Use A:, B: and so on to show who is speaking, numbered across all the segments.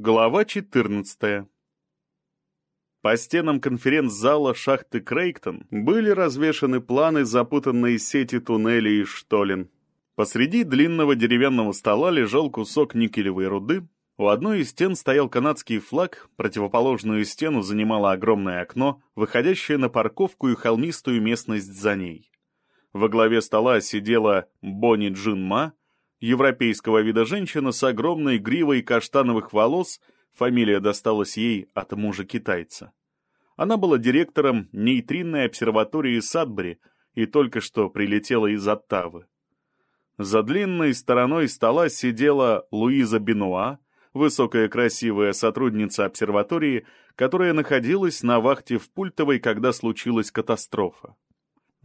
A: Глава 14. По стенам конференц-зала шахты Крейктон были развешаны планы запутанной сети туннелей и штолен. Посреди длинного деревянного стола лежал кусок никелевой руды, у одной из стен стоял канадский флаг, противоположную стену занимало огромное окно, выходящее на парковку и холмистую местность за ней. Во главе стола сидела Бонни Джин Ма, европейского вида женщина с огромной гривой каштановых волос, фамилия досталась ей от мужа-китайца. Она была директором нейтринной обсерватории Садбери и только что прилетела из Оттавы. За длинной стороной стола сидела Луиза Бенуа, высокая красивая сотрудница обсерватории, которая находилась на вахте в Пультовой, когда случилась катастрофа.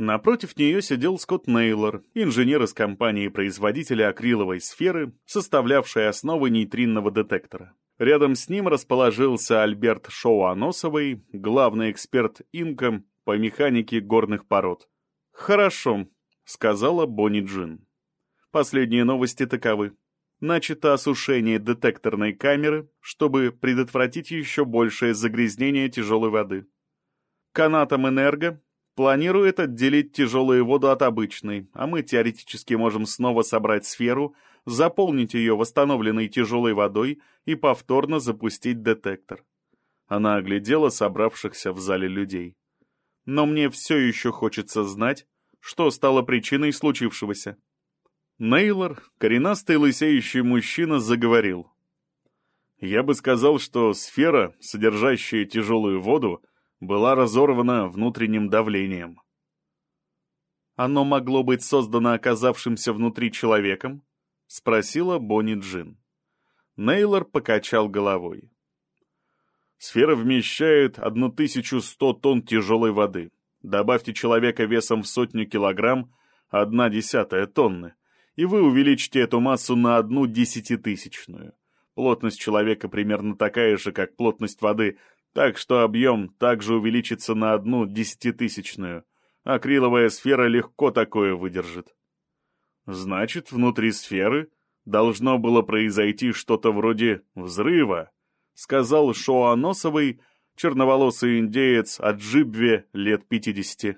A: Напротив нее сидел Скотт Нейлор, инженер из компании-производителя акриловой сферы, составлявшей основы нейтринного детектора. Рядом с ним расположился Альберт Шоуаносовый, главный эксперт Инка по механике горных пород. «Хорошо», — сказала Бонни Джин. Последние новости таковы. Начато осушение детекторной камеры, чтобы предотвратить еще большее загрязнение тяжелой воды. Канатом энерго планирует отделить тяжелую воду от обычной, а мы теоретически можем снова собрать сферу, заполнить ее восстановленной тяжелой водой и повторно запустить детектор. Она оглядела собравшихся в зале людей. Но мне все еще хочется знать, что стало причиной случившегося. Нейлор, коренастый лысеющий мужчина, заговорил. Я бы сказал, что сфера, содержащая тяжелую воду, была разорвана внутренним давлением. «Оно могло быть создано оказавшимся внутри человеком?» — спросила Бонни Джин. Нейлор покачал головой. «Сфера вмещает 1100 тонн тяжелой воды. Добавьте человека весом в сотню килограмм, одна десятая тонны, и вы увеличите эту массу на одну десятитысячную. Плотность человека примерно такая же, как плотность воды, так что объем также увеличится на одну десятитысячную. Акриловая сфера легко такое выдержит. Значит, внутри сферы должно было произойти что-то вроде взрыва, сказал Шоаносовый, черноволосый индеец от Джибве лет пятидесяти.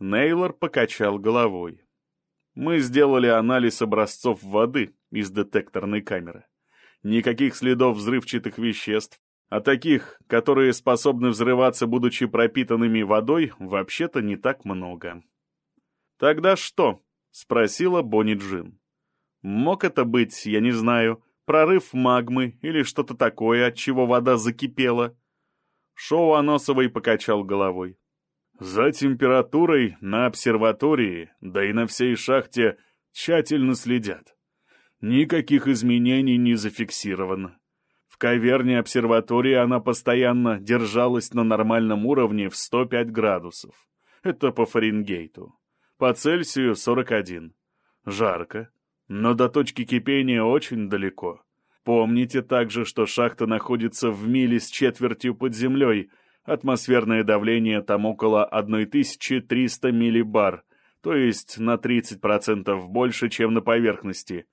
A: Нейлор покачал головой. Мы сделали анализ образцов воды из детекторной камеры. Никаких следов взрывчатых веществ, а таких, которые способны взрываться, будучи пропитанными водой, вообще-то не так много. «Тогда что?» — спросила Бонни Джин. «Мог это быть, я не знаю, прорыв магмы или что-то такое, от чего вода закипела?» Шоу Аносовой покачал головой. «За температурой на обсерватории, да и на всей шахте тщательно следят. Никаких изменений не зафиксировано. В каверне обсерватории она постоянно держалась на нормальном уровне в 105 градусов. Это по Фаренгейту. По Цельсию 41. Жарко, но до точки кипения очень далеко. Помните также, что шахта находится в миле с четвертью под землей. Атмосферное давление там около 1300 миллибар, то есть на 30% больше, чем на поверхности.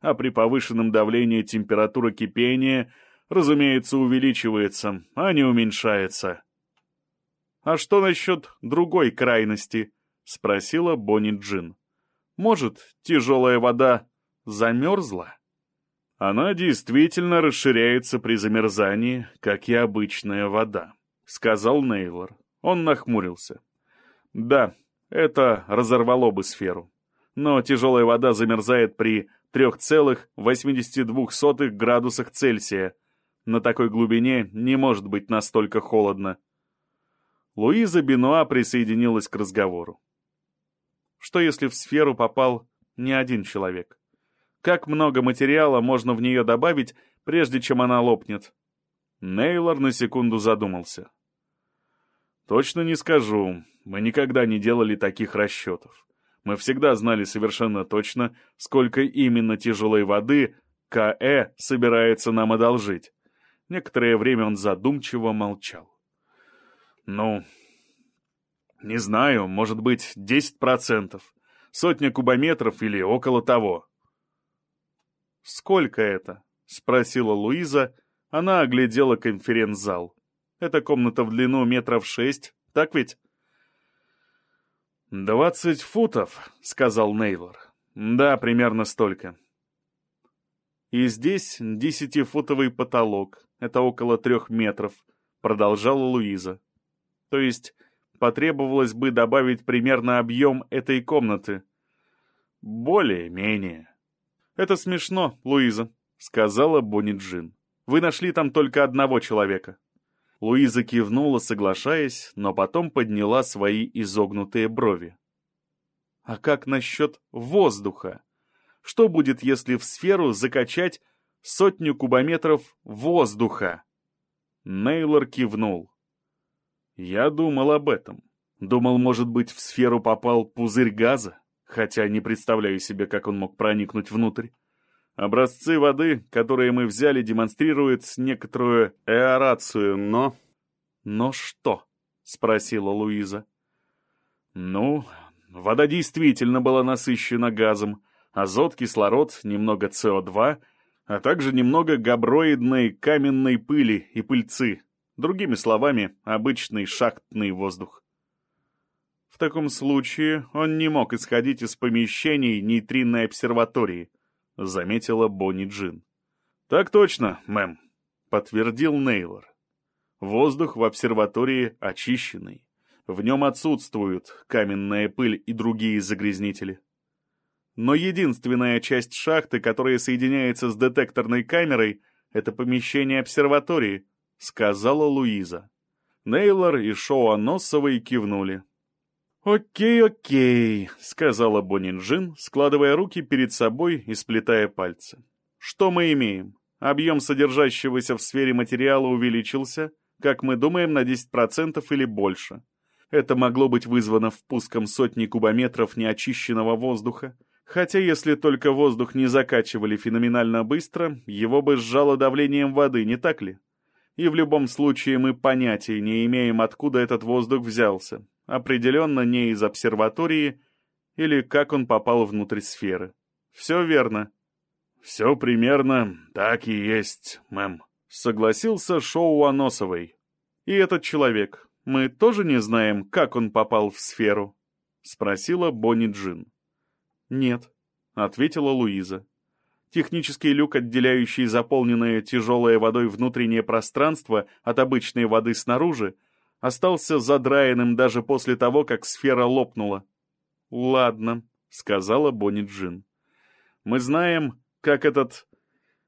A: А при повышенном давлении температура кипения разумеется, увеличивается, а не уменьшается. «А что насчет другой крайности?» — спросила Бонни Джин. «Может, тяжелая вода замерзла?» «Она действительно расширяется при замерзании, как и обычная вода», — сказал Нейлор. Он нахмурился. «Да, это разорвало бы сферу. Но тяжелая вода замерзает при 3,82 градусах Цельсия, на такой глубине не может быть настолько холодно. Луиза Бенуа присоединилась к разговору. Что если в сферу попал не один человек? Как много материала можно в нее добавить, прежде чем она лопнет? Нейлор на секунду задумался. Точно не скажу. Мы никогда не делали таких расчетов. Мы всегда знали совершенно точно, сколько именно тяжелой воды КЭ собирается нам одолжить. Некоторое время он задумчиво молчал. «Ну, не знаю, может быть, десять процентов. Сотня кубометров или около того». «Сколько это?» — спросила Луиза, Она оглядела конференц-зал. Эта комната в длину метров шесть, так ведь? «Двадцать футов», — сказал Нейлор. «Да, примерно столько». «И здесь десятифутовый потолок. Это около трех метров», — продолжала Луиза. «То есть потребовалось бы добавить примерно объем этой комнаты». «Более-менее». «Это смешно, Луиза», — сказала Бонни Джин. «Вы нашли там только одного человека». Луиза кивнула, соглашаясь, но потом подняла свои изогнутые брови. «А как насчет воздуха? Что будет, если в сферу закачать сотню кубометров воздуха?» Нейлор кивнул. «Я думал об этом. Думал, может быть, в сферу попал пузырь газа, хотя не представляю себе, как он мог проникнуть внутрь. Образцы воды, которые мы взяли, демонстрируют некоторую эорацию, но... Но что? Спросила Луиза. Ну, вода действительно была насыщена газом. Азот, кислород, немного СО2, а также немного габроидной каменной пыли и пыльцы. Другими словами, обычный шахтный воздух. В таком случае он не мог исходить из помещений нейтринной обсерватории —— заметила Бонни Джин. «Так точно, мэм», — подтвердил Нейлор. «Воздух в обсерватории очищенный. В нем отсутствуют каменная пыль и другие загрязнители. Но единственная часть шахты, которая соединяется с детекторной камерой, это помещение обсерватории», — сказала Луиза. Нейлор и Шоу Носовой кивнули. «Окей, окей», — сказала Бонинджин, складывая руки перед собой и сплетая пальцы. «Что мы имеем? Объем содержащегося в сфере материала увеличился, как мы думаем, на 10% или больше. Это могло быть вызвано впуском сотни кубометров неочищенного воздуха, хотя если только воздух не закачивали феноменально быстро, его бы сжало давлением воды, не так ли? И в любом случае мы понятия не имеем, откуда этот воздух взялся, определенно не из обсерватории или как он попал внутрь сферы. Все верно. Все примерно так и есть, мэм, согласился Шоу Аносовой. И этот человек, мы тоже не знаем, как он попал в сферу? Спросила Бонни Джин. Нет, ответила Луиза. Технический люк, отделяющий заполненное тяжелой водой внутреннее пространство от обычной воды снаружи, остался задраенным даже после того, как сфера лопнула. «Ладно», — сказала Бонни Джин. «Мы знаем, как этот...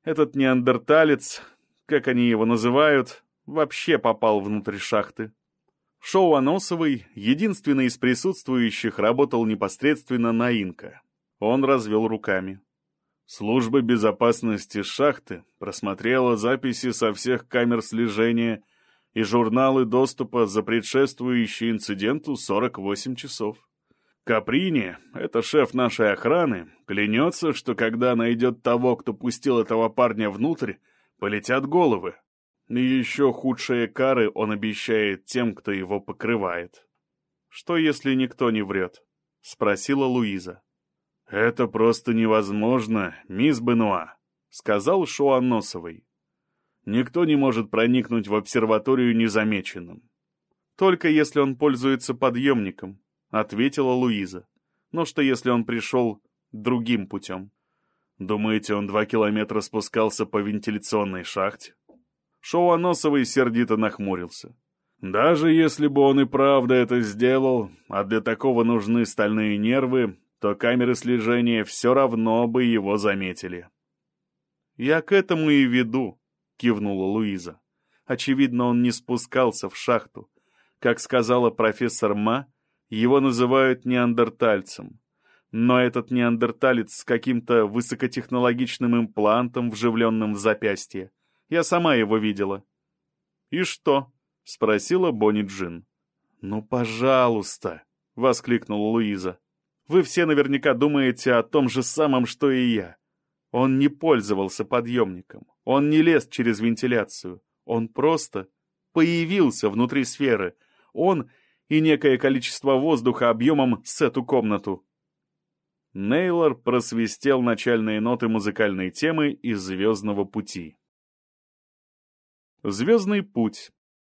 A: этот неандерталец, как они его называют, вообще попал внутрь шахты». Шоу Аносовый, единственный из присутствующих, работал непосредственно на Инка. Он развел руками. Служба безопасности шахты просмотрела записи со всех камер слежения и журналы доступа за предшествующий инциденту 48 часов. Каприни, это шеф нашей охраны, клянется, что когда найдет того, кто пустил этого парня внутрь, полетят головы. И еще худшие кары он обещает тем, кто его покрывает. «Что, если никто не врет?» — спросила Луиза. «Это просто невозможно, мисс Бенуа», — сказал Шуанносовой. Никто не может проникнуть в обсерваторию незамеченным. «Только если он пользуется подъемником», — ответила Луиза. «Но что, если он пришел другим путем?» «Думаете, он два километра спускался по вентиляционной шахте?» Шоуоносовый сердито нахмурился. «Даже если бы он и правда это сделал, а для такого нужны стальные нервы, то камеры слежения все равно бы его заметили». «Я к этому и веду», — кивнула Луиза. Очевидно, он не спускался в шахту. Как сказала профессор Ма, его называют неандертальцем. Но этот неандерталец с каким-то высокотехнологичным имплантом, вживленным в запястье. Я сама его видела. «И что?» — спросила Бонни Джин. «Ну, пожалуйста!» — воскликнула Луиза. «Вы все наверняка думаете о том же самом, что и я. Он не пользовался подъемником, он не лез через вентиляцию, он просто появился внутри сферы. Он и некое количество воздуха объемом с эту комнату. Нейлор просвистел начальные ноты музыкальной темы из «Звездного пути». «Звездный путь».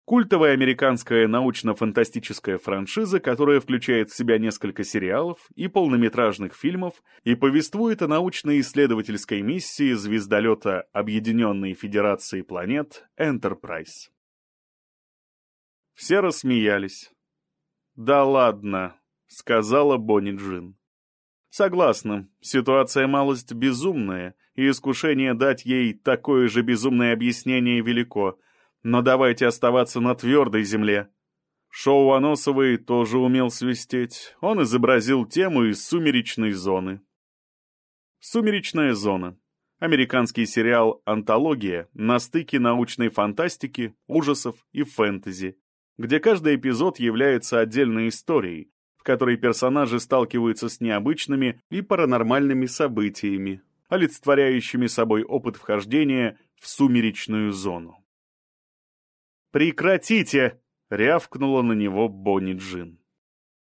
A: Культовая американская научно-фантастическая франшиза, которая включает в себя несколько сериалов и полнометражных фильмов и повествует о научно-исследовательской миссии звездолета Объединенной Федерации планет Enterprise. Все рассмеялись. «Да ладно», — сказала Бонни Джин. «Согласна, ситуация малость безумная, и искушение дать ей такое же безумное объяснение велико, но давайте оставаться на твердой земле». Шоу Аносовой тоже умел свистеть. Он изобразил тему из «Сумеречной зоны». «Сумеречная зона» — американский сериал «Антология» на стыке научной фантастики, ужасов и фэнтези, где каждый эпизод является отдельной историей, в которой персонажи сталкиваются с необычными и паранормальными событиями, олицетворяющими собой опыт вхождения в сумеречную зону. «Прекратите!» — рявкнула на него Бонни Джин.